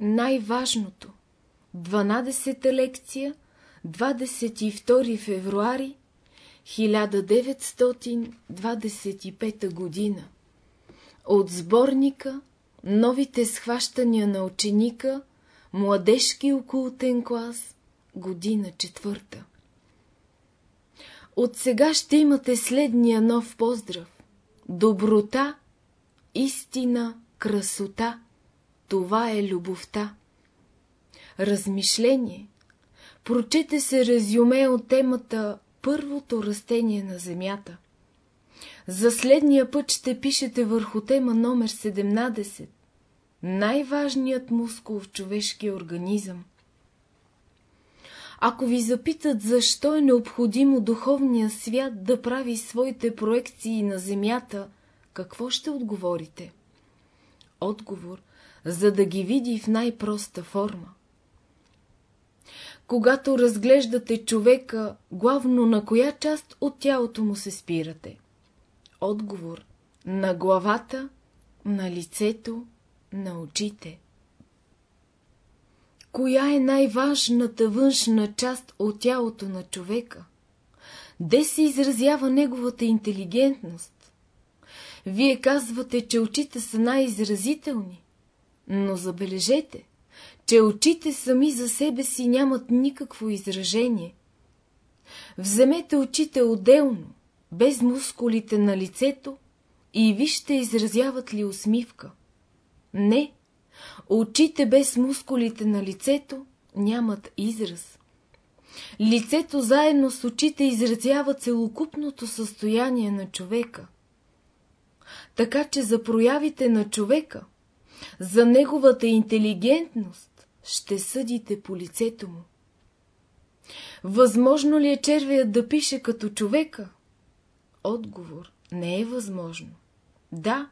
най-важното. 12-та лекция, 22 февруари 1925 година. От сборника Новите схващания на ученика, младежки окултен клас, година четвърта. От сега ще имате следния нов поздрав. Доброта, истина, красота. Това е любовта. Размишление. Прочете се резюме от темата Първото растение на земята. За следния път ще пишете върху тема номер 17. Най-важният мускул в човешкия организъм. Ако ви запитат защо е необходимо духовния свят да прави своите проекции на земята, какво ще отговорите? Отговор, за да ги види в най-проста форма. Когато разглеждате човека, главно на коя част от тялото му се спирате? Отговор на главата, на лицето, на очите. Коя е най-важната външна част от тялото на човека? Де се изразява неговата интелигентност? Вие казвате, че очите са най-изразителни, но забележете, че очите сами за себе си нямат никакво изражение. Вземете очите отделно, без мускулите на лицето и вижте изразяват ли усмивка. Не, очите без мускулите на лицето нямат израз. Лицето заедно с очите изразява целокупното състояние на човека. Така че за проявите на човека, за неговата интелигентност, ще съдите по лицето му. Възможно ли е червеят да пише като човека? Отговор не е възможно. Да,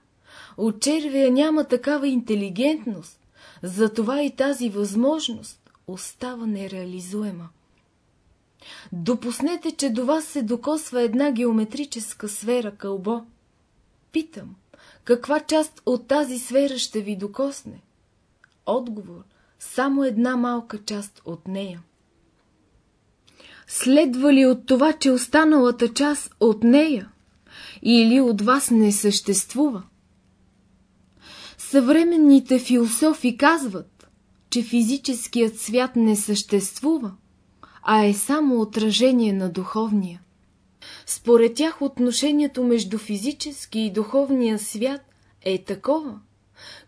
от червия няма такава интелигентност, затова и тази възможност остава нереализуема. Допуснете, че до вас се докосва една геометрическа сфера кълбо. Питам, каква част от тази сфера ще ви докосне? Отговор – само една малка част от нея. Следва ли от това, че останалата част от нея или от вас не съществува? Съвременните философи казват, че физическият свят не съществува, а е само отражение на духовния. Според тях отношението между физически и духовния свят е такова,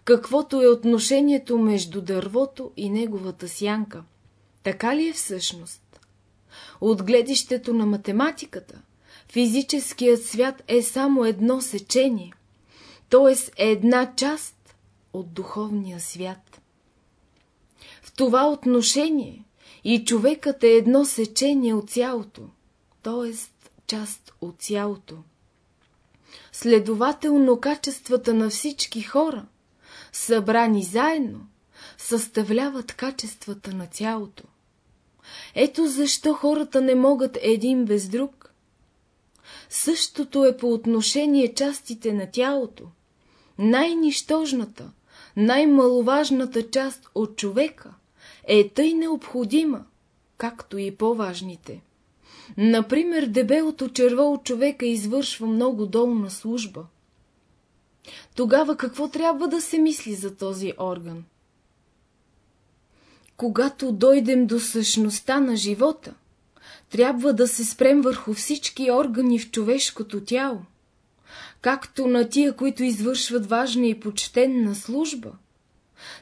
каквото е отношението между дървото и неговата сянка. Така ли е всъщност? От гледището на математиката, физическият свят е само едно сечение, т.е. една част от духовния свят. В това отношение и човекът е едно сечение от цялото, т.е. част от цялото. Следователно качествата на всички хора, събрани заедно, съставляват качествата на цялото. Ето защо хората не могат един без друг. Същото е по отношение частите на тялото. Най-нищожната, най-маловажната част от човека е тъй необходима, както и по-важните. Например, дебелото черво от човека извършва много долна служба. Тогава какво трябва да се мисли за този орган? Когато дойдем до същността на живота, трябва да се спрем върху всички органи в човешкото тяло както на тия, които извършват важна и почтенна служба,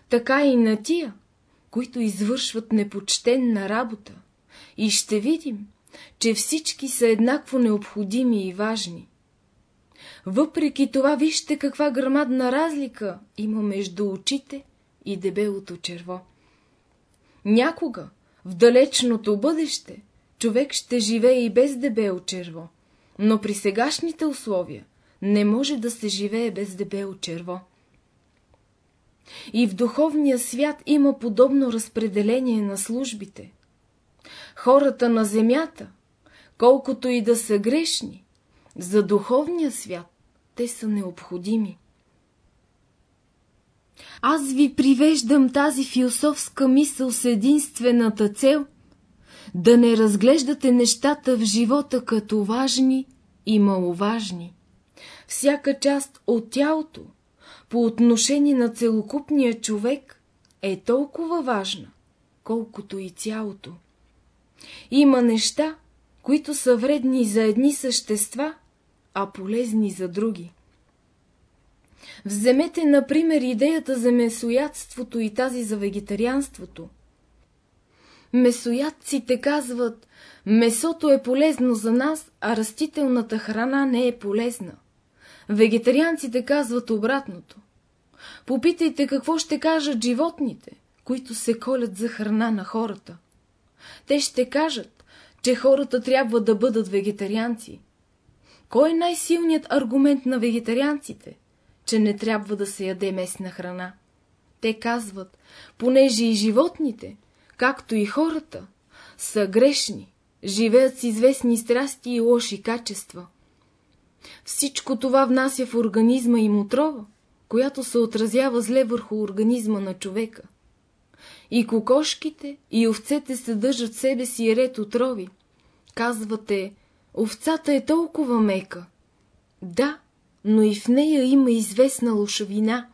така и на тия, които извършват непочтенна работа. И ще видим, че всички са еднакво необходими и важни. Въпреки това, вижте каква грамадна разлика има между очите и дебелото черво. Някога, в далечното бъдеще, човек ще живее и без дебело черво, но при сегашните условия не може да се живее без дебело черво. И в духовния свят има подобно разпределение на службите. Хората на земята, колкото и да са грешни, за духовния свят те са необходими. Аз ви привеждам тази философска мисъл с единствената цел да не разглеждате нещата в живота като важни и маловажни. Всяка част от тялото по отношение на целокупния човек е толкова важна, колкото и цялото. Има неща, които са вредни за едни същества, а полезни за други. Вземете, например, идеята за месоядството и тази за вегетарианството. Месоядците казват, месото е полезно за нас, а растителната храна не е полезна. Вегетарианците казват обратното. Попитайте какво ще кажат животните, които се колят за храна на хората. Те ще кажат, че хората трябва да бъдат вегетарианци. Кой е най-силният аргумент на вегетарианците? Че не трябва да се яде местна храна. Те казват, понеже и животните, както и хората, са грешни, живеят с известни страсти и лоши качества. Всичко това внася в организма им отрова, която се отразява зле върху организма на човека. И кокошките, и овцете съдържат в себе си ред отрови. Казвате, овцата е толкова мека. Да, но и в нея има известна лошавина.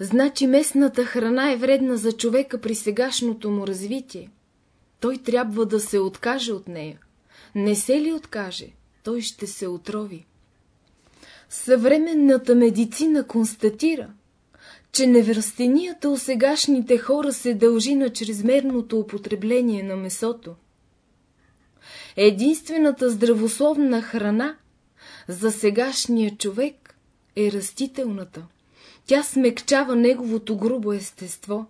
Значи местната храна е вредна за човека при сегашното му развитие. Той трябва да се откаже от нея. Не се ли откаже, той ще се отрови. Съвременната медицина констатира, че неврастенията у сегашните хора се дължи на чрезмерното употребление на месото. Единствената здравословна храна за сегашния човек е растителната. Тя смекчава неговото грубо естество.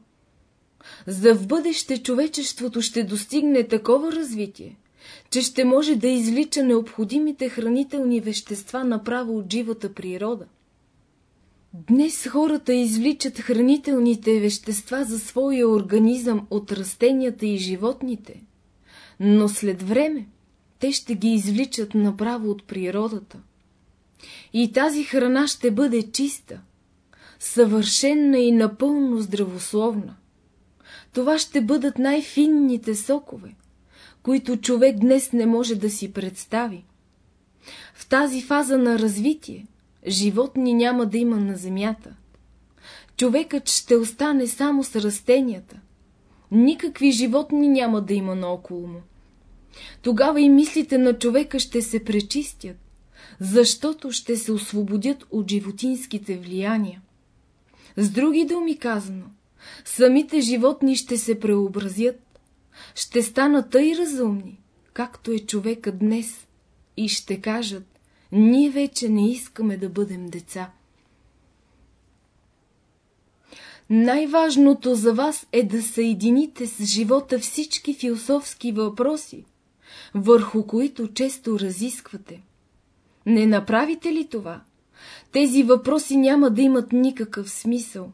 За в бъдеще човечеството ще достигне такова развитие, че ще може да извлича необходимите хранителни вещества направо от живата природа. Днес хората извличат хранителните вещества за своя организъм от растенията и животните, но след време те ще ги извличат направо от природата. И тази храна ще бъде чиста, съвършенна и напълно здравословна. Това ще бъдат най-финните сокове, които човек днес не може да си представи. В тази фаза на развитие животни няма да има на земята. Човекът ще остане само с растенията. Никакви животни няма да има наоколо му. Тогава и мислите на човека ще се пречистят, защото ще се освободят от животинските влияния. С други думи казано, самите животни ще се преобразят, ще станат тъй разумни, както е човекът днес, и ще кажат, ние вече не искаме да бъдем деца. Най-важното за вас е да съедините с живота всички философски въпроси, върху които често разисквате. Не направите ли това? Тези въпроси няма да имат никакъв смисъл.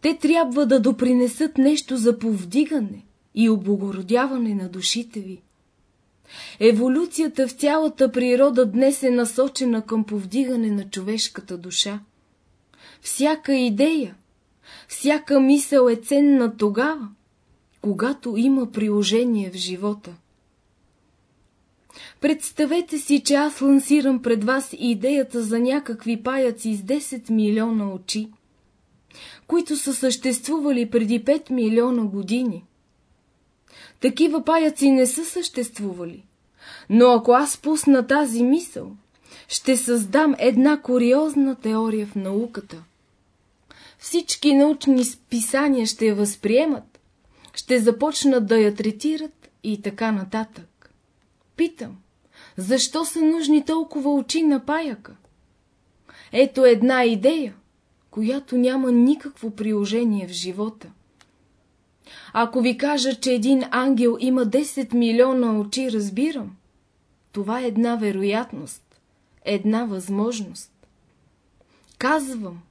Те трябва да допринесат нещо за повдигане и облагородяване на душите ви. Еволюцията в цялата природа днес е насочена към повдигане на човешката душа. Всяка идея, всяка мисъл е ценна тогава, когато има приложение в живота. Представете си, че аз лансирам пред вас идеята за някакви паяци с 10 милиона очи, които са съществували преди 5 милиона години. Такива паяци не са съществували, но ако аз пусна тази мисъл, ще създам една куриозна теория в науката. Всички научни списания ще я възприемат, ще започнат да я третират и така нататък. Питам, защо са нужни толкова очи на паяка? Ето една идея, която няма никакво приложение в живота. Ако ви кажа, че един ангел има 10 милиона очи, разбирам. Това е една вероятност, една възможност. Казвам,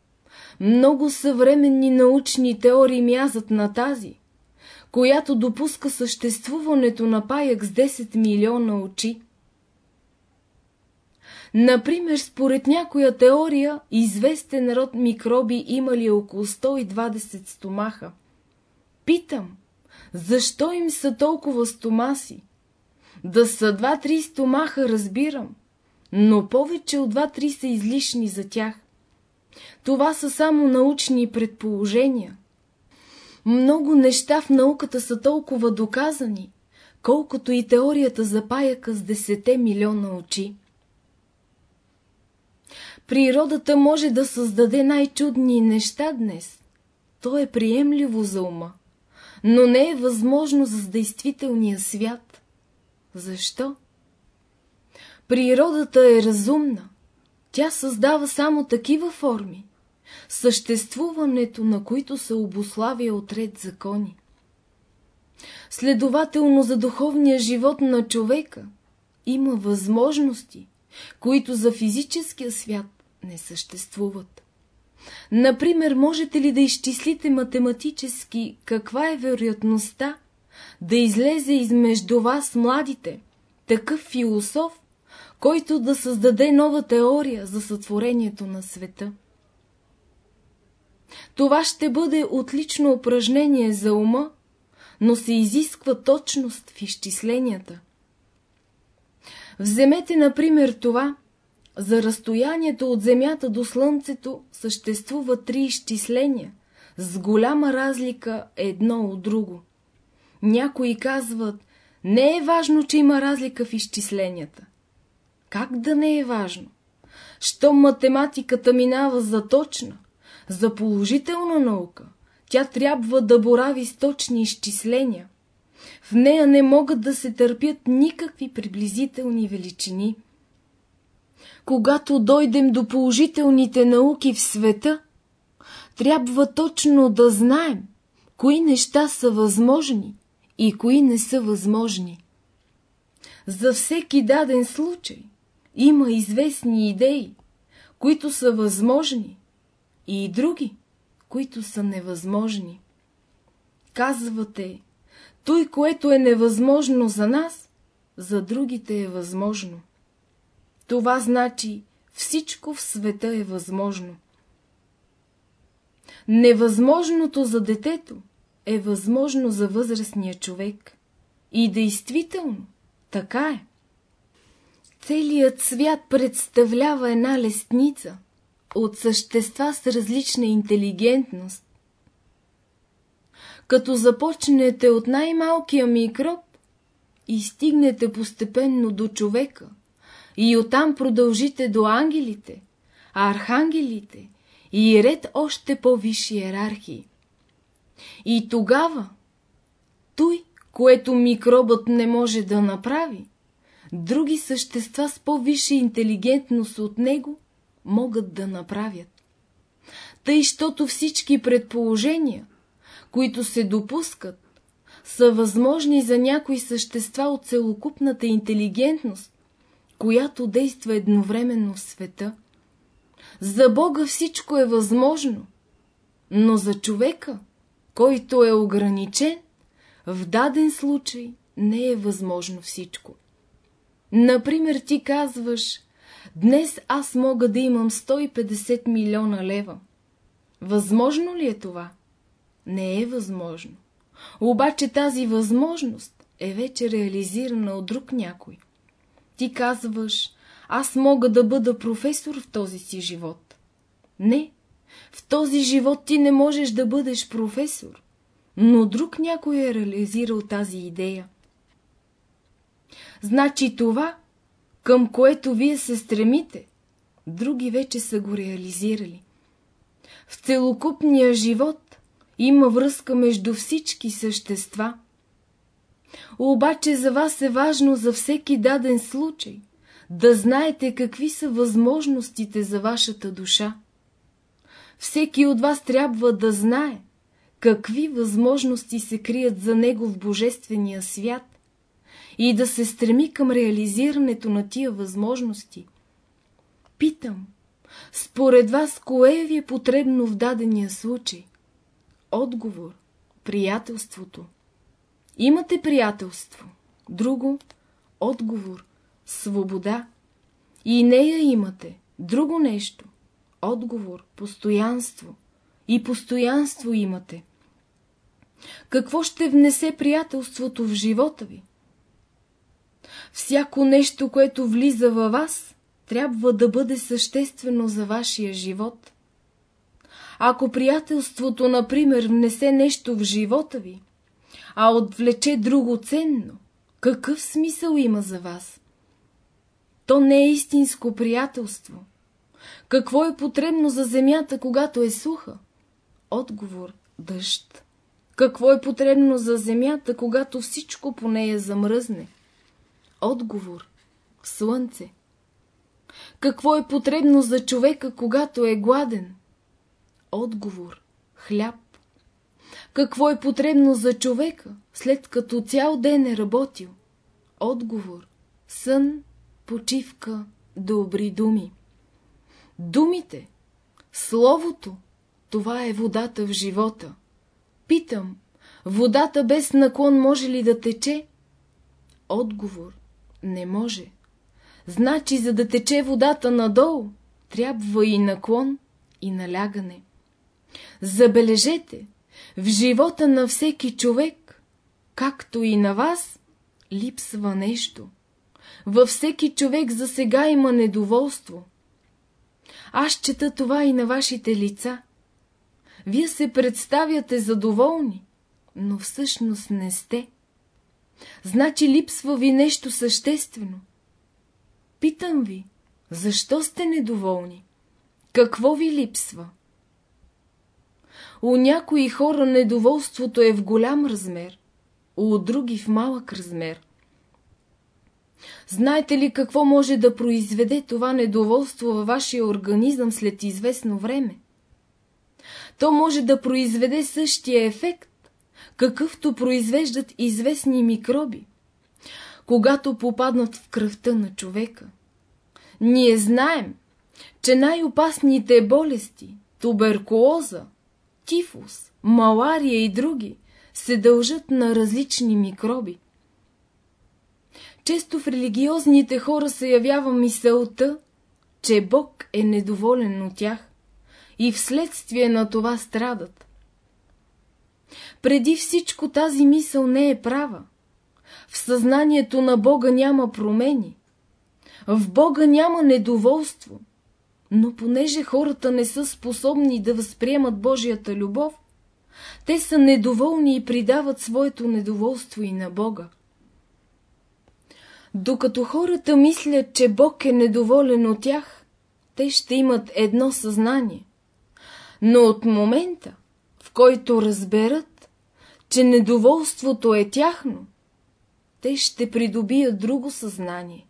много съвременни научни теории мязат на тази, която допуска съществуването на паяк с 10 милиона очи. Например, според някоя теория, известен род микроби имали около 120 стомаха. Питам, защо им са толкова стомаси? Да са два-три стомаха, разбирам, но повече от два-три са излишни за тях. Това са само научни предположения. Много неща в науката са толкова доказани, колкото и теорията за паяка с десете милиона очи. Природата може да създаде най-чудни неща днес. То е приемливо за ума, но не е възможно за действителния свят. Защо? Природата е разумна. Тя създава само такива форми, съществуването на които се обославя от ред закони. Следователно за духовния живот на човека има възможности, които за физическия свят не съществуват. Например, можете ли да изчислите математически каква е вероятността да излезе измежду вас младите такъв философ, който да създаде нова теория за сътворението на света? Това ще бъде отлично упражнение за ума, но се изисква точност в изчисленията. Вземете, например, това. За разстоянието от Земята до Слънцето съществува три изчисления, с голяма разлика едно от друго. Някои казват, не е важно, че има разлика в изчисленията. Как да не е важно? Що математиката минава за точна, за положителна наука, тя трябва да борави с точни изчисления. В нея не могат да се търпят никакви приблизителни величини. Когато дойдем до положителните науки в света, трябва точно да знаем, кои неща са възможни и кои не са възможни. За всеки даден случай има известни идеи, които са възможни и други, които са невъзможни. Казвате, той, което е невъзможно за нас, за другите е възможно. Това значи, всичко в света е възможно. Невъзможното за детето е възможно за възрастния човек. И действително, така е. Целият свят представлява една лестница – от същества с различна интелигентност. Като започнете от най-малкия микроб и стигнете постепенно до човека, и оттам продължите до ангелите, архангелите и ред още по-висши иерархии. И тогава, той, което микробът не може да направи, други същества с по-висша интелигентност от него – могат да направят. Тъй, щото всички предположения, които се допускат, са възможни за някои същества от целокупната интелигентност, която действа едновременно в света. За Бога всичко е възможно, но за човека, който е ограничен, в даден случай не е възможно всичко. Например, ти казваш, Днес аз мога да имам 150 милиона лева. Възможно ли е това? Не е възможно. Обаче тази възможност е вече реализирана от друг някой. Ти казваш, аз мога да бъда професор в този си живот. Не, в този живот ти не можеш да бъдеш професор, но друг някой е реализирал тази идея. Значи това, към което вие се стремите, други вече са го реализирали. В целокупния живот има връзка между всички същества. Обаче за вас е важно за всеки даден случай да знаете какви са възможностите за вашата душа. Всеки от вас трябва да знае какви възможности се крият за него в Божествения свят и да се стреми към реализирането на тия възможности. Питам, според вас, кое ви е потребно в дадения случай? Отговор – приятелството. Имате приятелство. Друго – отговор – свобода. И нея имате. Друго нещо. Отговор, постоянство. И постоянство имате. Какво ще внесе приятелството в живота ви? Всяко нещо, което влиза във вас, трябва да бъде съществено за вашия живот. Ако приятелството, например, внесе нещо в живота ви, а отвлече друго ценно, какъв смисъл има за вас? То не е истинско приятелство. Какво е потребно за земята, когато е суха? Отговор – дъжд. Какво е потребно за земята, когато всичко по нея замръзне? Отговор – слънце. Какво е потребно за човека, когато е гладен? Отговор – хляб. Какво е потребно за човека, след като цял ден е работил? Отговор – сън, почивка, добри думи. Думите, словото, това е водата в живота. Питам, водата без наклон може ли да тече? Отговор – не може. Значи, за да тече водата надолу, трябва и наклон, и налягане. Забележете, в живота на всеки човек, както и на вас, липсва нещо. Във всеки човек за сега има недоволство. Аз чета това и на вашите лица. Вие се представяте задоволни, но всъщност не сте. Значи липсва ви нещо съществено. Питам ви, защо сте недоволни? Какво ви липсва? У някои хора недоволството е в голям размер, у други в малък размер. Знаете ли какво може да произведе това недоволство във вашия организъм след известно време? То може да произведе същия ефект, какъвто произвеждат известни микроби, когато попаднат в кръвта на човека. Ние знаем, че най-опасните болести, туберкулоза, тифус, малария и други, се дължат на различни микроби. Често в религиозните хора се явява мисълта, че Бог е недоволен от тях и вследствие на това страдат. Преди всичко тази мисъл не е права. В съзнанието на Бога няма промени. В Бога няма недоволство. Но понеже хората не са способни да възприемат Божията любов, те са недоволни и придават своето недоволство и на Бога. Докато хората мислят, че Бог е недоволен от тях, те ще имат едно съзнание. Но от момента, в който разберат, че недоволството е тяхно, те ще придобият друго съзнание.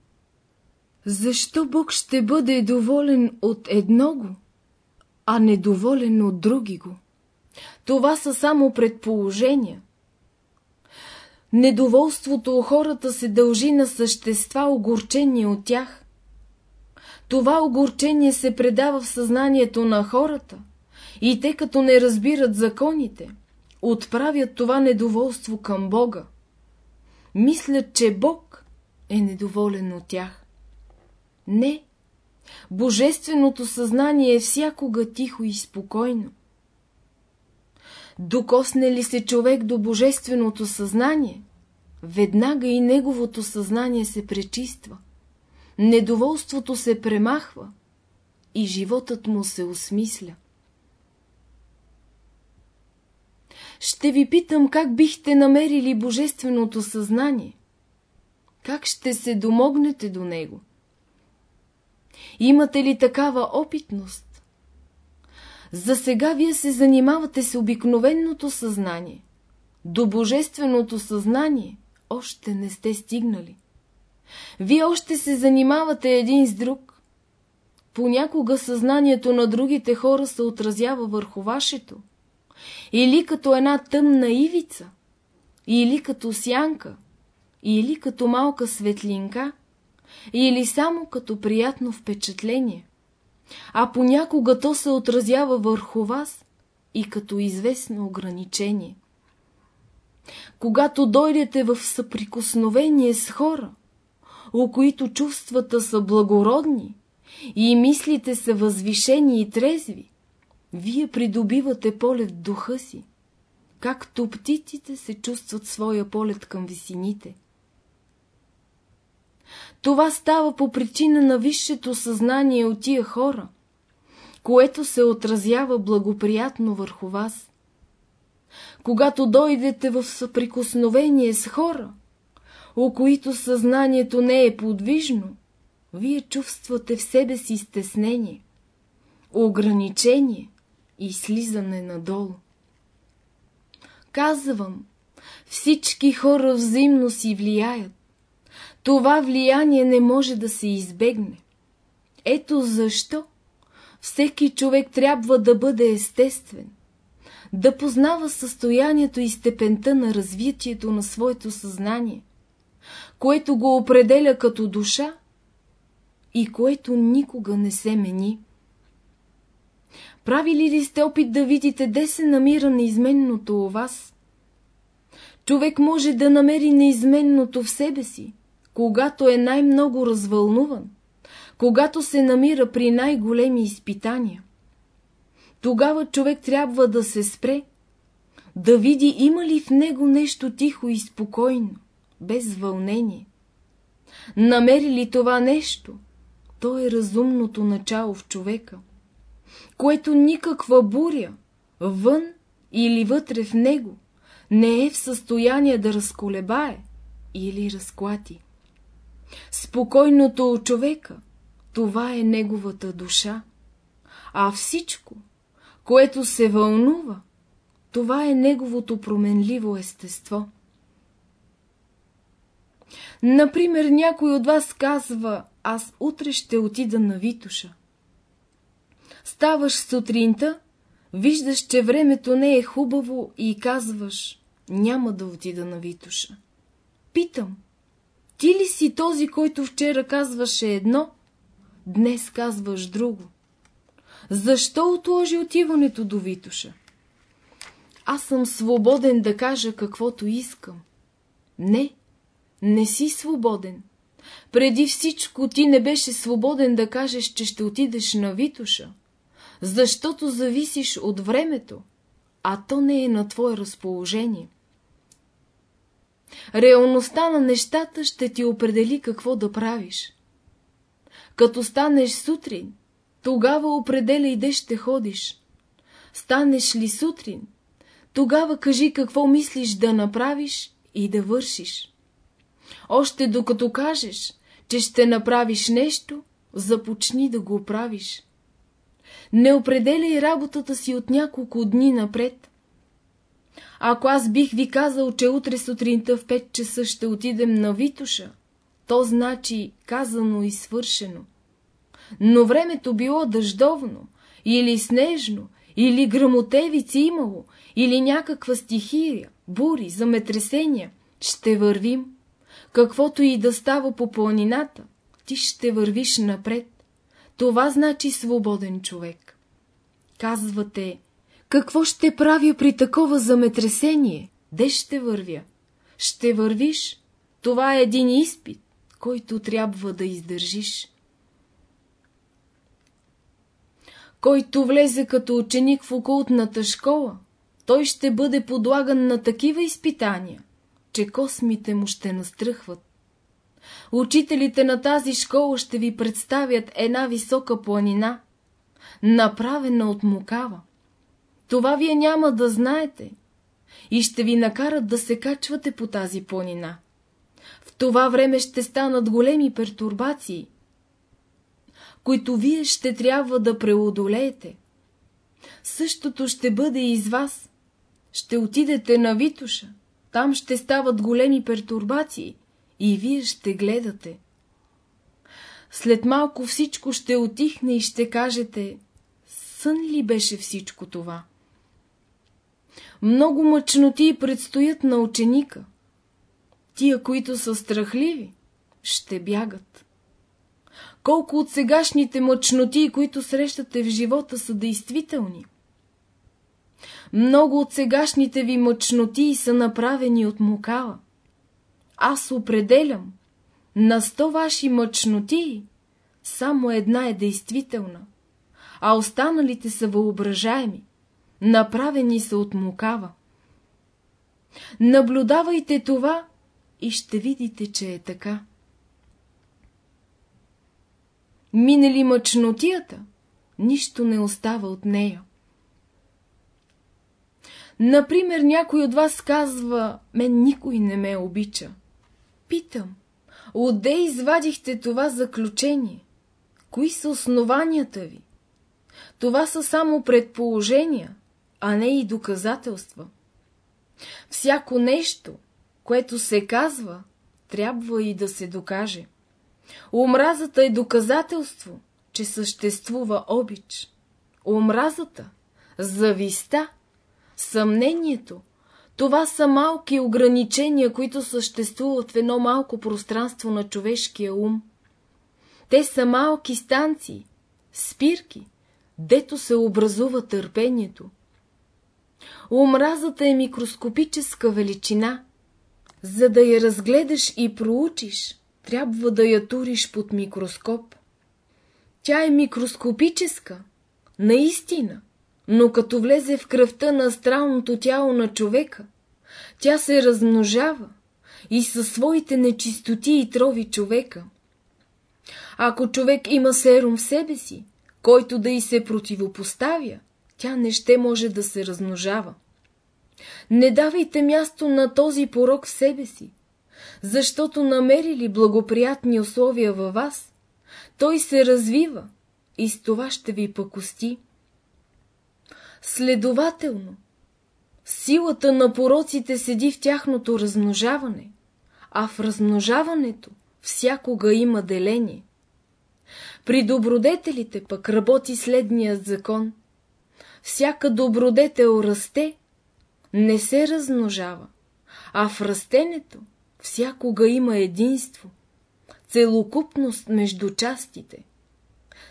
Защо Бог ще бъде доволен от едного, а недоволен от други го? Това са само предположения. Недоволството у хората се дължи на същества, огорчени от тях. Това огорчение се предава в съзнанието на хората и те като не разбират законите, отправят това недоволство към Бога. Мислят, че Бог е недоволен от тях. Не, Божественото съзнание е всякога тихо и спокойно. Докосне ли се човек до Божественото съзнание, веднага и неговото съзнание се пречиства, недоволството се премахва и животът му се осмисля. Ще ви питам как бихте намерили Божественото съзнание. Как ще се домогнете до него? Имате ли такава опитност? За сега вие се занимавате с обикновеното съзнание. До божественото съзнание още не сте стигнали. Вие още се занимавате един с друг. Понякога съзнанието на другите хора се отразява върху вашето. Или като една тъмна ивица, или като сянка, или като малка светлинка, или само като приятно впечатление, а понякога то се отразява върху вас и като известно ограничение. Когато дойдете в съприкосновение с хора, у които чувствата са благородни и мислите са възвишени и трезви, вие придобивате полет духа си, както птиците се чувстват своя полет към висините. Това става по причина на висшето съзнание от тия хора, което се отразява благоприятно върху вас. Когато дойдете в съприкосновение с хора, у които съзнанието не е подвижно, вие чувствате в себе си стеснение, ограничение и слизане надолу. Казвам, всички хора взаимно си влияят. Това влияние не може да се избегне. Ето защо всеки човек трябва да бъде естествен, да познава състоянието и степента на развитието на своето съзнание, което го определя като душа и което никога не се мени. Правили ли сте опит да видите, де се намира неизменното у вас? Човек може да намери неизменното в себе си, когато е най-много развълнуван, когато се намира при най-големи изпитания. Тогава човек трябва да се спре, да види има ли в него нещо тихо и спокойно, без вълнение. Намери ли това нещо, то е разумното начало в човека, което никаква буря, вън или вътре в него, не е в състояние да разколебае или разклати. Спокойното у човека, това е неговата душа, а всичко, което се вълнува, това е неговото променливо естество. Например, някой от вас казва, аз утре ще отида на Витуша. Ставаш сутринта, виждаш, че времето не е хубаво и казваш, няма да отида на Витуша. Питам, ти ли си този, който вчера казваше едно, днес казваш друго? Защо отложи отиването до Витуша? Аз съм свободен да кажа каквото искам. Не, не си свободен. Преди всичко ти не беше свободен да кажеш, че ще отидеш на Витуша, защото зависиш от времето, а то не е на твое разположение. Реалността на нещата ще ти определи какво да правиш. Като станеш сутрин, тогава определяй де ще ходиш. Станеш ли сутрин, тогава кажи какво мислиш да направиш и да вършиш. Още докато кажеш, че ще направиш нещо, започни да го правиш. Не определяй работата си от няколко дни напред. Ако аз бих ви казал, че утре сутринта в 5 часа ще отидем на Витуша, то значи казано и свършено. Но времето било дъждовно, или снежно, или грамотевици имало, или някаква стихия, бури, заметресения, ще вървим. Каквото и да става по планината, ти ще вървиш напред. Това значи свободен човек. Казвате, какво ще правя при такова заметресение? Де ще вървя? Ще вървиш. Това е един изпит, който трябва да издържиш. Който влезе като ученик в окултната школа, той ще бъде подлаган на такива изпитания, че космите му ще настръхват. Учителите на тази школа ще ви представят една висока планина, направена от мукава. Това вие няма да знаете и ще ви накарат да се качвате по тази планина. В това време ще станат големи пертурбации, които вие ще трябва да преодолеете. Същото ще бъде и с вас. Ще отидете на Витуша, там ще стават големи пертурбации и вие ще гледате. След малко всичко ще отихне и ще кажете, сън ли беше всичко това? Много мъчноти предстоят на ученика. Тия, които са страхливи, ще бягат. Колко от сегашните мъчноти, които срещате в живота, са действителни? Много от сегашните ви мъчноти са направени от мукала. Аз определям, На сто ваши мъчноти само една е действителна, а останалите са въображаеми, направени са от мукава. Наблюдавайте това и ще видите, че е така. Минали мъчнотията, нищо не остава от нея. Например, някой от вас казва, мен никой не ме обича. Питам, отде извадихте това заключение? Кои са основанията ви? Това са само предположения, а не и доказателства. Всяко нещо, което се казва, трябва и да се докаже. Омразата е доказателство, че съществува обич. Омразата, зависта, съмнението, това са малки ограничения, които съществуват в едно малко пространство на човешкия ум. Те са малки станции, спирки, дето се образува търпението. Омразата е микроскопическа величина. За да я разгледаш и проучиш, трябва да я туриш под микроскоп. Тя е микроскопическа, наистина, но като влезе в кръвта на астралното тяло на човека, тя се размножава и със своите нечистоти и трови човека. Ако човек има серум в себе си, който да й се противопоставя, тя не ще може да се размножава. Не давайте място на този порок в себе си, защото намерили благоприятни условия във вас, той се развива и с това ще ви пакости. Следователно, силата на пороците седи в тяхното размножаване, а в размножаването всякога има деление. При добродетелите пък работи следният закон. Всяка добродетел расте, не се размножава, а в растенето всякога има единство, целокупност между частите.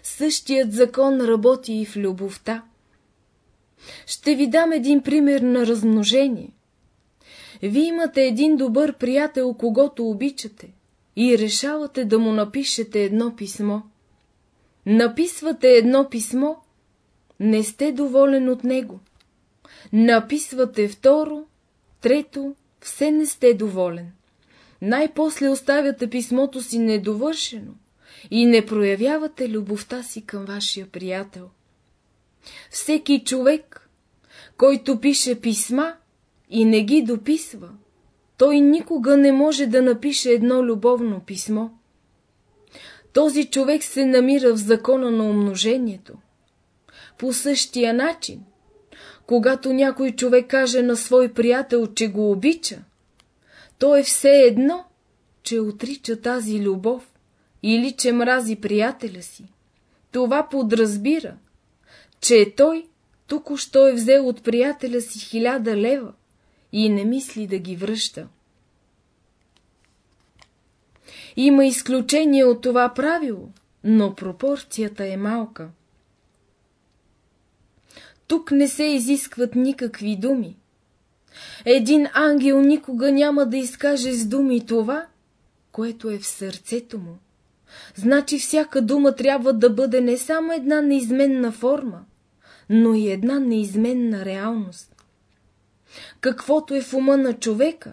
Същият закон работи и в любовта. Ще ви дам един пример на размножение. Вие имате един добър приятел, когато обичате, и решавате да му напишете едно писмо. Написвате едно писмо, не сте доволен от него. Написвате второ, трето, все не сте доволен. Най-после оставяте писмото си недовършено и не проявявате любовта си към вашия приятел. Всеки човек, който пише писма и не ги дописва, той никога не може да напише едно любовно писмо. Този човек се намира в закона на умножението. По същия начин, когато някой човек каже на свой приятел, че го обича, то е все едно, че отрича тази любов или че мрази приятеля си. Това подразбира, че той тук-що е взел от приятеля си хиляда лева и не мисли да ги връща. Има изключение от това правило, но пропорцията е малка. Тук не се изискват никакви думи. Един ангел никога няма да изкаже с думи това, което е в сърцето му. Значи всяка дума трябва да бъде не само една неизменна форма, но и една неизменна реалност. Каквото е в ума на човека,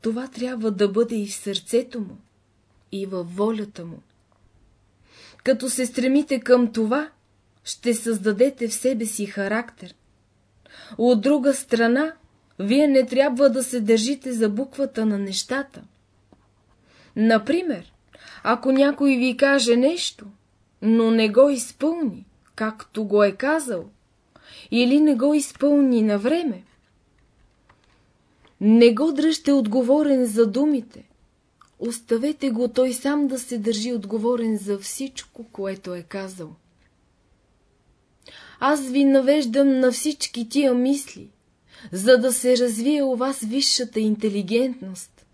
това трябва да бъде и в сърцето му, и във волята му. Като се стремите към това, ще създадете в себе си характер. От друга страна, вие не трябва да се държите за буквата на нещата. Например, ако някой ви каже нещо, но не го изпълни, както го е казал, или не го изпълни на време, не го дръжте отговорен за думите. Оставете го той сам да се държи отговорен за всичко, което е казал. Аз ви навеждам на всички тия мисли, за да се развие у вас висшата интелигентност.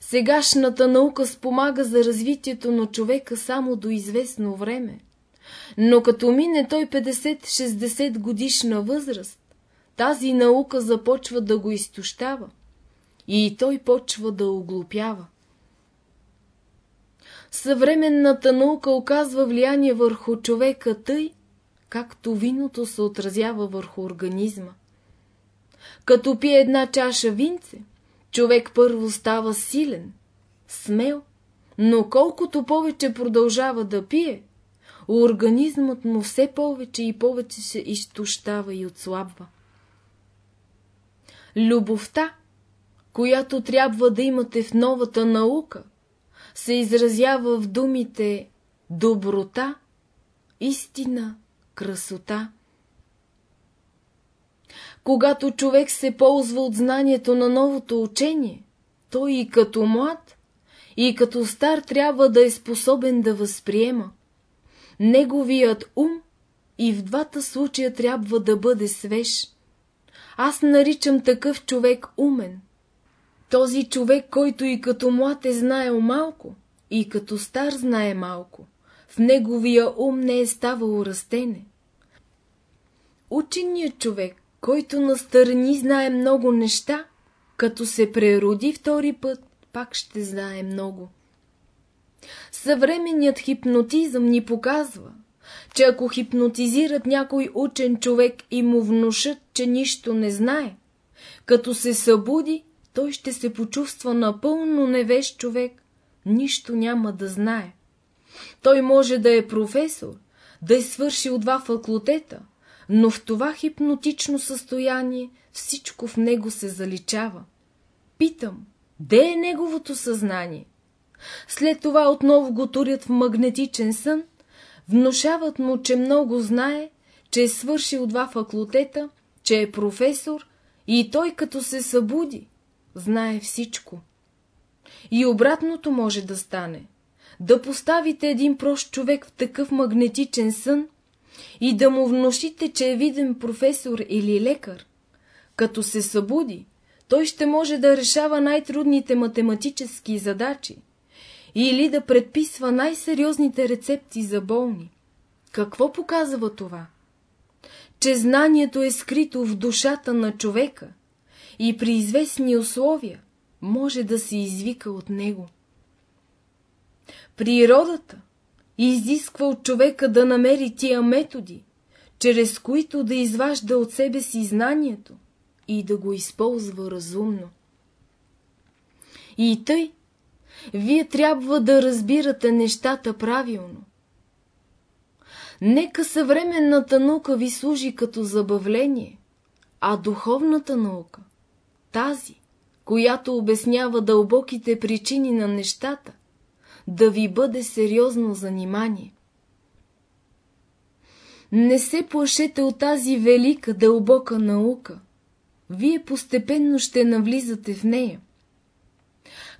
Сегашната наука спомага за развитието на човека само до известно време, но като мине той 50-60 годишна възраст, тази наука започва да го изтощава и той почва да оглупява. Съвременната наука оказва влияние върху човека тъй, както виното се отразява върху организма. Като пие една чаша винце, човек първо става силен, смел, но колкото повече продължава да пие, организмът му все повече и повече се изтощава и отслабва. Любовта, която трябва да имате в новата наука, се изразява в думите доброта, истина, красота. Когато човек се ползва от знанието на новото учение, той и като млад, и като стар трябва да е способен да възприема. Неговият ум и в двата случая трябва да бъде свеж. Аз наричам такъв човек умен. Този човек, който и като млад е знаел малко, и като стар знае малко, в неговия ум не е ставало растене. Ученият човек, който на страни знае много неща, като се прероди втори път, пак ще знае много. Съвременният хипнотизъм ни показва, че ако хипнотизират някой учен човек и му внушат, че нищо не знае, като се събуди, той ще се почувства напълно невещ човек, нищо няма да знае. Той може да е професор, да е свършил два факултета, но в това хипнотично състояние всичко в него се заличава. Питам, де е неговото съзнание? След това отново го турят в магнетичен сън, внушават му, че много знае, че е свършил два факултета, че е професор и той като се събуди, знае всичко. И обратното може да стане. Да поставите един прост човек в такъв магнетичен сън и да му внушите, че е виден професор или лекар. Като се събуди, той ще може да решава най-трудните математически задачи или да предписва най-сериозните рецепти за болни. Какво показва това? Че знанието е скрито в душата на човека и при известни условия може да се извика от него. Природата изисква от човека да намери тия методи, чрез които да изважда от себе си знанието и да го използва разумно. И тъй, вие трябва да разбирате нещата правилно. Нека съвременната наука ви служи като забавление, а духовната наука, тази, която обяснява дълбоките причини на нещата, да ви бъде сериозно занимание. Не се плашете от тази велика, дълбока наука. Вие постепенно ще навлизате в нея.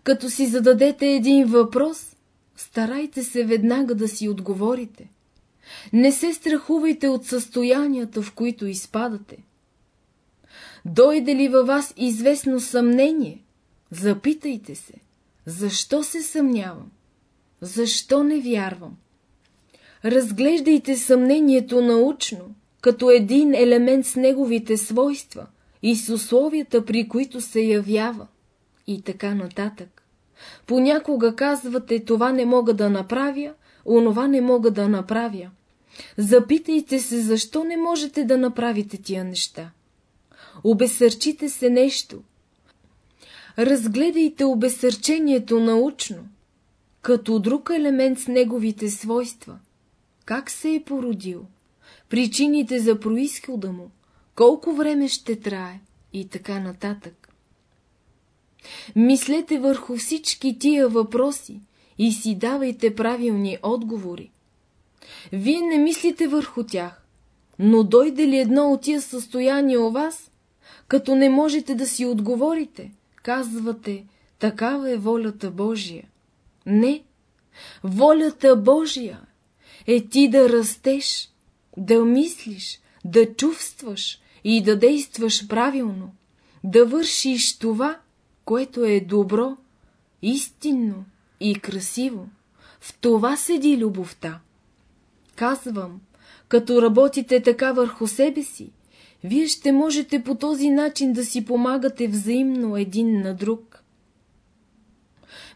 Като си зададете един въпрос, старайте се веднага да си отговорите. Не се страхувайте от състоянията, в които изпадате. Дойде ли във вас известно съмнение, запитайте се, защо се съмнявам, защо не вярвам. Разглеждайте съмнението научно, като един елемент с неговите свойства и с условията, при които се явява, и така нататък. Понякога казвате, това не мога да направя, онова не мога да направя. Запитайте се, защо не можете да направите тия неща обесърчите се нещо. Разгледайте обесърчението научно, като друг елемент с неговите свойства. Как се е породил? Причините за происхода му, колко време ще трае и така нататък. Мислете върху всички тия въпроси и си давайте правилни отговори. Вие не мислите върху тях, но дойде ли едно от тия състояния у вас, като не можете да си отговорите, казвате, такава е волята Божия. Не, волята Божия е ти да растеш, да мислиш, да чувстваш и да действаш правилно, да вършиш това, което е добро, истинно и красиво. В това седи любовта. Казвам, като работите така върху себе си, вие ще можете по този начин да си помагате взаимно един на друг.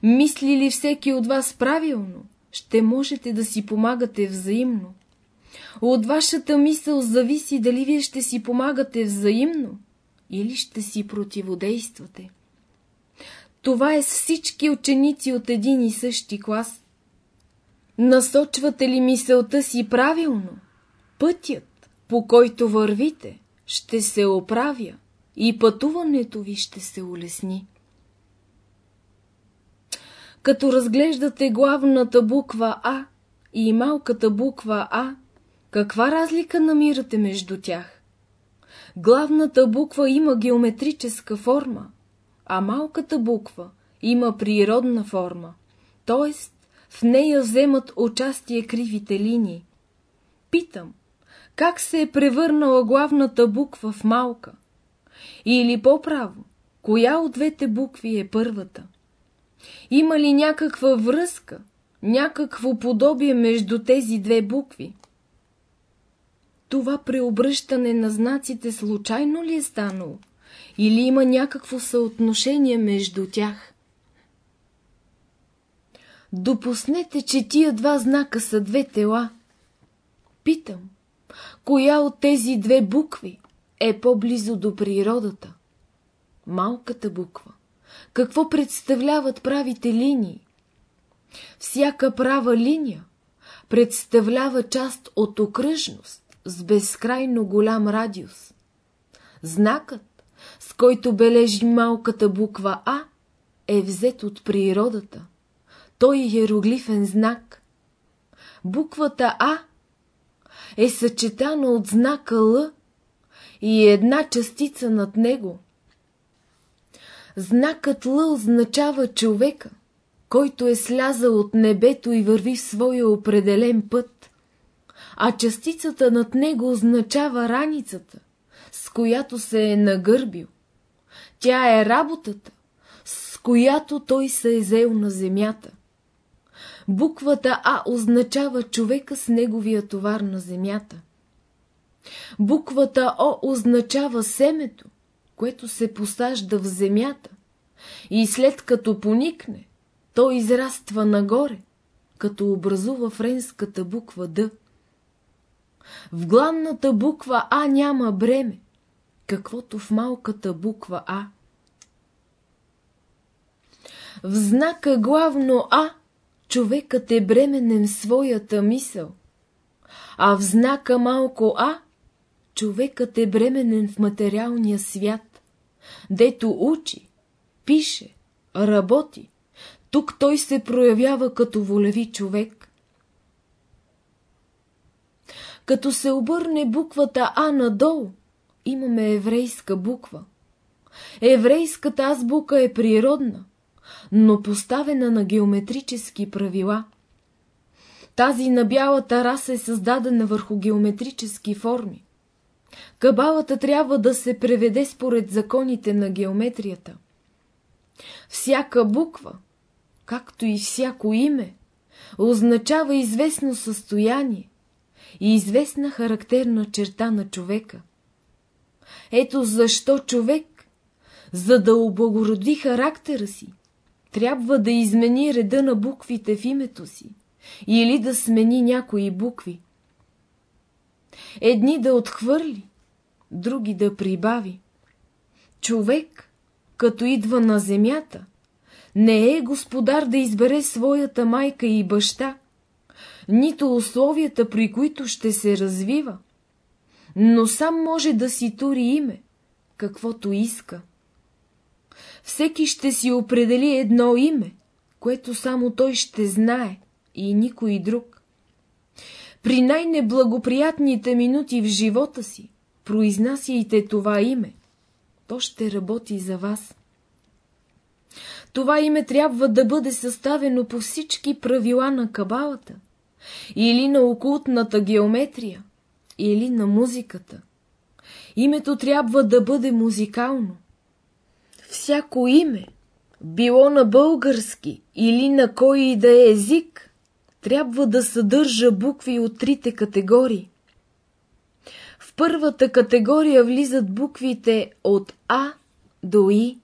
Мисли ли всеки от вас правилно, ще можете да си помагате взаимно. От вашата мисъл зависи дали вие ще си помагате взаимно или ще си противодействате. Това е с всички ученици от един и същи клас. Насочвате ли мисълта си правилно? Пътят, по който вървите, ще се оправя и пътуването ви ще се улесни. Като разглеждате главната буква А и малката буква А, каква разлика намирате между тях? Главната буква има геометрическа форма, а малката буква има природна форма, т.е. в нея вземат участие кривите линии. Питам, как се е превърнала главната буква в малка? Или по-право, коя от двете букви е първата? Има ли някаква връзка, някакво подобие между тези две букви? Това преобръщане на знаците случайно ли е станало? Или има някакво съотношение между тях? Допуснете, че тия два знака са две тела. Питам, коя от тези две букви е по-близо до природата? Малката буква. Какво представляват правите линии? Всяка права линия представлява част от окръжност с безкрайно голям радиус. Знакът, с който бележи малката буква А, е взет от природата. Той е иероглифен знак. Буквата А е съчетана от знака Л и една частица над него – Знакът Л означава човека, който е слязал от небето и върви в своя определен път, а частицата над него означава раницата, с която се е нагърбил. Тя е работата, с която той се е зел на земята. Буквата А означава човека с неговия товар на земята. Буквата О означава семето, което се посажда в земята и след като поникне, то израства нагоре, като образува френската буква Д. В главната буква А няма бреме, каквото в малката буква А. В знака главно А човекът е бременен в своята мисъл, а в знака малко А човекът е бременен в материалния свят дето учи, пише, работи, тук той се проявява като волеви човек. Като се обърне буквата А надолу, имаме еврейска буква. Еврейската азбука е природна, но поставена на геометрически правила. Тази на бялата раса е създадена върху геометрически форми. Кабалата трябва да се преведе според законите на геометрията. Всяка буква, както и всяко име, означава известно състояние и известна характерна черта на човека. Ето защо човек, за да облагороди характера си, трябва да измени реда на буквите в името си или да смени някои букви. Едни да отхвърли, други да прибави. Човек, като идва на земята, не е господар да избере своята майка и баща, нито условията, при които ще се развива, но сам може да си тури име, каквото иска. Всеки ще си определи едно име, което само той ще знае и никой друг. При най-неблагоприятните минути в живота си, произнасяйте това име. То ще работи за вас. Това име трябва да бъде съставено по всички правила на кабалата, или на окултната геометрия, или на музиката. Името трябва да бъде музикално. Всяко име, било на български или на кой и да е език, трябва да съдържа букви от трите категории първата категория влизат буквите от А до И.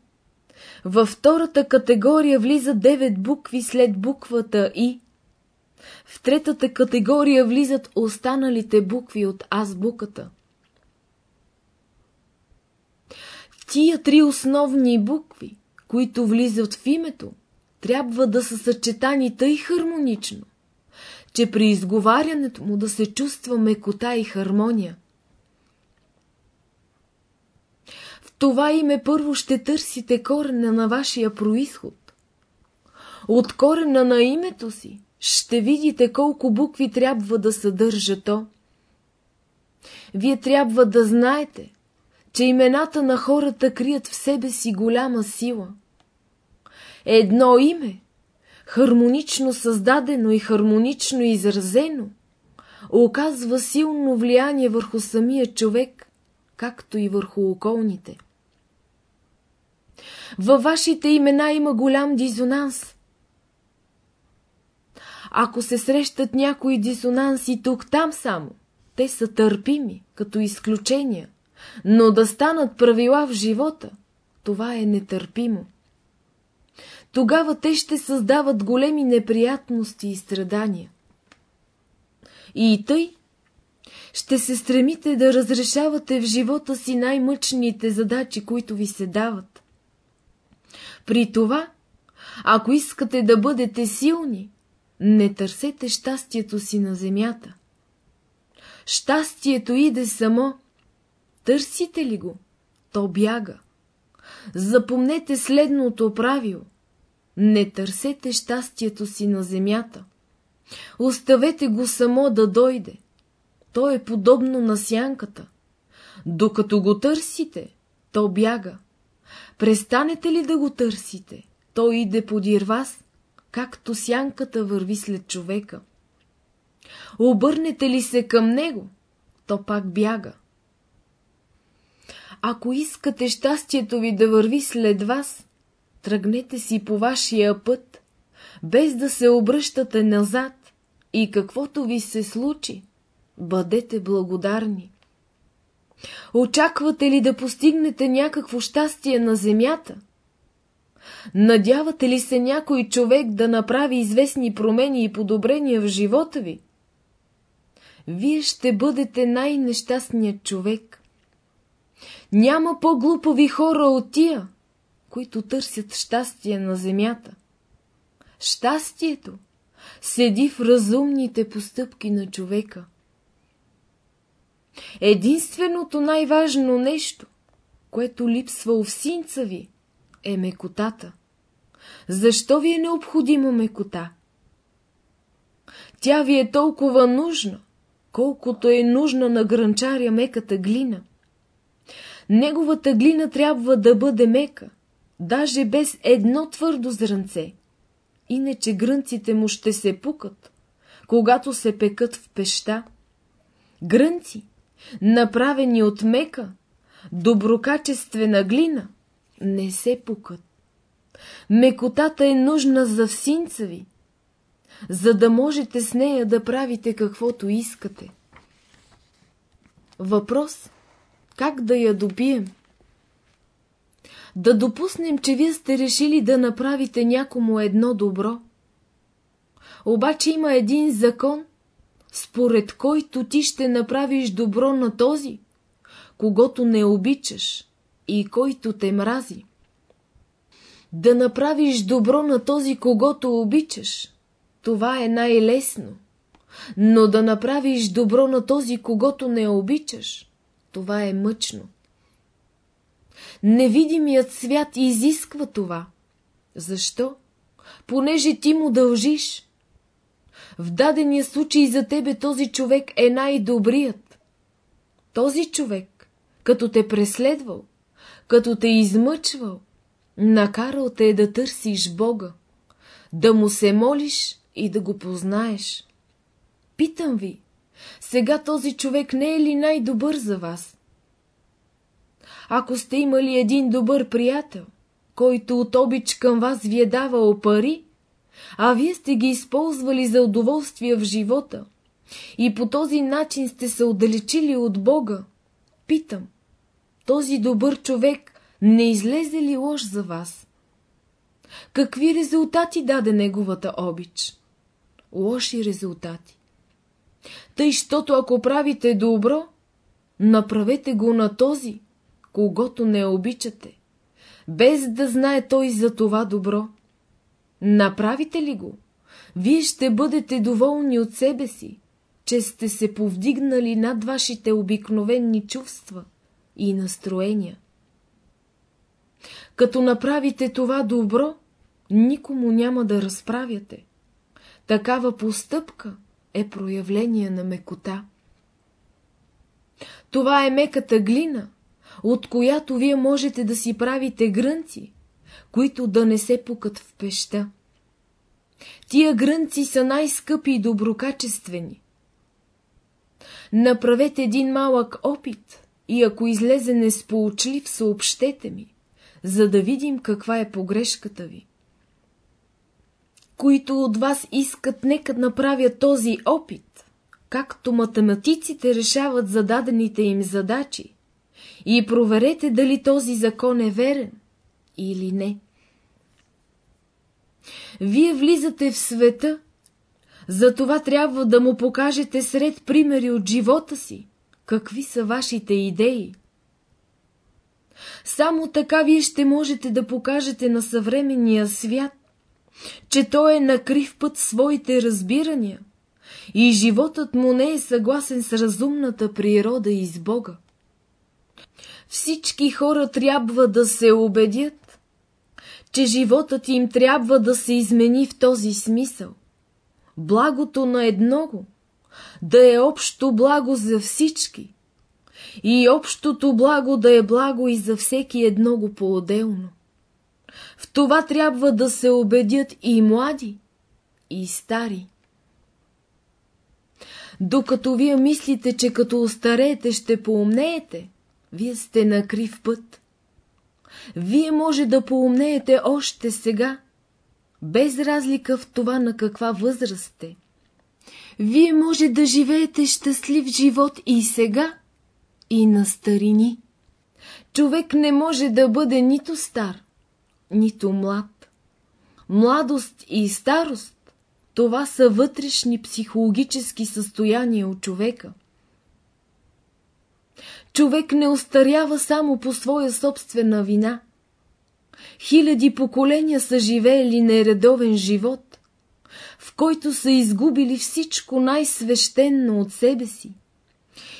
Във втората категория влиза 9 букви след буквата И. В третата категория влизат останалите букви от азбуката. В тия три основни букви, които влизат в името, трябва да са съчетани тъй хармонично, че при изговарянето му да се чувства мекота и хармония. В това име първо ще търсите корена на вашия происход. От корена на името си ще видите колко букви трябва да съдържа то. Вие трябва да знаете, че имената на хората крият в себе си голяма сила. Едно име, хармонично създадено и хармонично изразено, оказва силно влияние върху самия човек, както и върху околните. Във вашите имена има голям дизонанс. Ако се срещат някои дисонанси тук-там само, те са търпими, като изключения, но да станат правила в живота, това е нетърпимо. Тогава те ще създават големи неприятности и страдания. И тъй ще се стремите да разрешавате в живота си най-мъчните задачи, които ви се дават. При това, ако искате да бъдете силни, не търсете щастието си на земята. Щастието иде само. Търсите ли го, то бяга. Запомнете следното правило. Не търсете щастието си на земята. Оставете го само да дойде. То е подобно на сянката. Докато го търсите, то бяга. Престанете ли да го търсите, то иде подир вас както сянката върви след човека. Обърнете ли се към него, то пак бяга. Ако искате щастието ви да върви след вас, тръгнете си по вашия път, без да се обръщате назад и каквото ви се случи, бъдете благодарни. Очаквате ли да постигнете някакво щастие на земята? Надявате ли се някой човек да направи известни промени и подобрения в живота ви? Вие ще бъдете най-нещастният човек. Няма по-глупави хора от тия, които търсят щастие на земята. Щастието седи в разумните постъпки на човека. Единственото най-важно нещо, което липсва у всинца ви, е мекотата. Защо ви е необходима мекота? Тя ви е толкова нужна, колкото е нужна на гранчаря меката глина. Неговата глина трябва да бъде мека, даже без едно твърдо зранце. Иначе грънците му ще се пукат, когато се пекат в пеща. Грънци, направени от мека, доброкачествена глина, не се пукат. Мекотата е нужна за всинца ви, за да можете с нея да правите каквото искате. Въпрос как да я добием? Да допуснем, че вие сте решили да направите някому едно добро. Обаче има един закон, според който ти ще направиш добро на този, когато не обичаш и който те мрази. Да направиш добро на този, когато обичаш, това е най-лесно. Но да направиш добро на този, когато не обичаш, това е мъчно. Невидимият свят изисква това. Защо? Понеже ти му дължиш. В дадения случай за тебе този човек е най-добрият. Този човек, като те преследвал, като те измъчвал, накарал те да търсиш Бога, да му се молиш и да го познаеш. Питам ви, сега този човек не е ли най-добър за вас? Ако сте имали един добър приятел, който от обич към вас ви е давал пари, а вие сте ги използвали за удоволствие в живота, и по този начин сте се отдалечили от Бога, питам, този добър човек не излезе ли лош за вас? Какви резултати даде неговата обич? Лоши резултати. Тъй, щото ако правите добро, направете го на този, когато не обичате, без да знае той за това добро. Направите ли го? Вие ще бъдете доволни от себе си, че сте се повдигнали над вашите обикновени чувства и настроения. Като направите това добро, никому няма да разправяте. Такава постъпка е проявление на мекота. Това е меката глина, от която вие можете да си правите грънци, които да не се пукат в пеща. Тия грънци са най-скъпи и доброкачествени. Направете един малък опит и ако излезе несполучлив, съобщете ми, за да видим каква е погрешката ви. Които от вас искат, нека направят този опит, както математиците решават зададените им задачи, и проверете дали този закон е верен или не. Вие влизате в света, затова трябва да му покажете сред примери от живота си, какви са вашите идеи. Само така вие ще можете да покажете на съвременния свят, че той е на крив път своите разбирания и животът му не е съгласен с разумната природа и с Бога. Всички хора трябва да се убедят, че животът им трябва да се измени в този смисъл. Благото на едного да е общо благо за всички и общото благо да е благо и за всеки едного по-отделно. В това трябва да се убедят и млади, и стари. Докато вие мислите, че като остареете ще поумнеете, вие сте на крив път. Вие може да поумнеете още сега, без разлика в това на каква възраст сте. Вие може да живеете щастлив живот и сега, и на старини. Човек не може да бъде нито стар, нито млад. Младост и старост – това са вътрешни психологически състояния от човека. Човек не остарява само по своя собствена вина. Хиляди поколения са живеели нередовен живот, в който са изгубили всичко най-свещенно от себе си.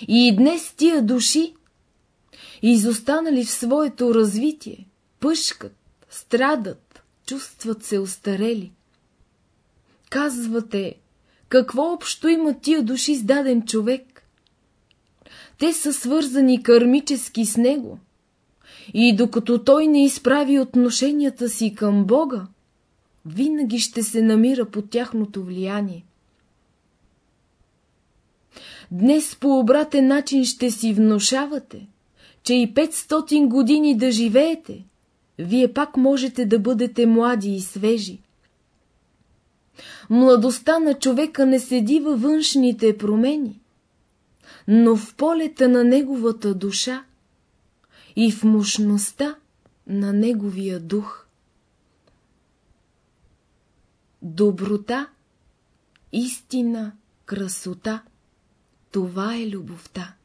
И днес тия души, изостанали в своето развитие, пъшкат, страдат, чувстват се остарели. Казвате, какво общо има тия души с даден човек? Те са свързани кармически с него. И докато той не изправи отношенията си към Бога, винаги ще се намира под тяхното влияние. Днес по обратен начин ще си внушавате, че и 500 години да живеете, вие пак можете да бъдете млади и свежи. Младостта на човека не седи във външните промени, но в полета на неговата душа и в мощността на неговия дух. Доброта, истина, красота – това е любовта.